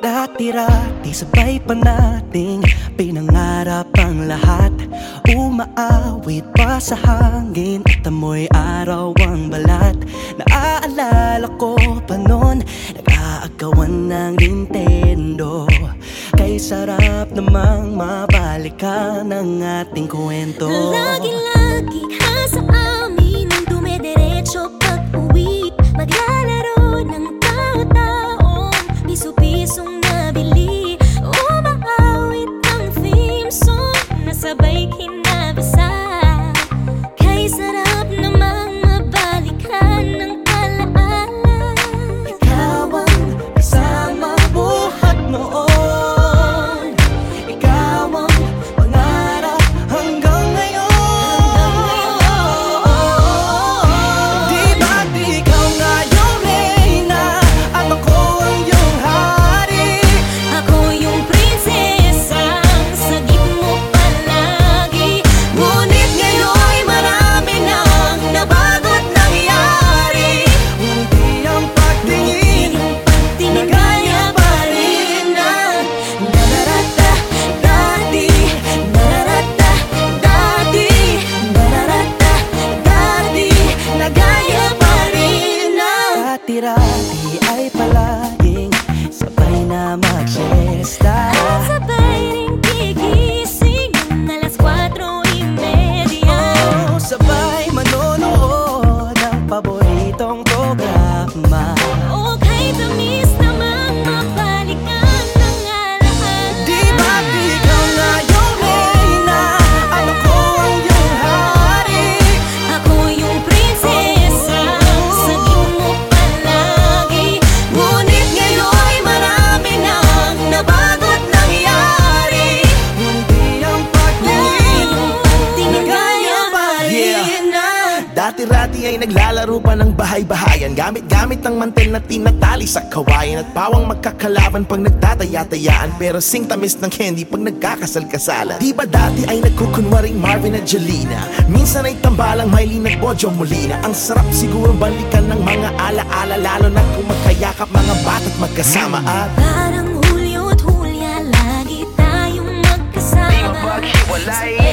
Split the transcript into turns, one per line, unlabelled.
Dati-rati sabay pa nating Pinangarap ang lahat. Umaawit pa sa hangin At amoy araw ang balat. Naaalala ko pa noon Nag-aagawan ng Nintendo. Kay sarap namang mabalikan ang ating kwento.
Lagi-lagi ka sa amin Nang dumediretso pag-uwi. Maglalaro ng ang
Dati-rati ay palaging Sabay na mag-siesta
Dati-rati ay naglalaro pa ng bahay-bahayan. Gamit-gamit ang mantel na tinatali sa kawayan At pawang magkakalaban pag nagtataya-tayaan. Pero sing tamis ng candy pag nagkakasal-kasalan. Di ba dati ay nagkukunwaring Marvin at Jelena? Minsan ay tambalang Mylene at Bojo Molina. Ang sarap siguro balikan ng mga alaala -ala, Lalo na kung magkayakap mga bata't magkasama. At
Parang Hulyo at Hulya, lagi tayong magkasama. Di ba bakit walay?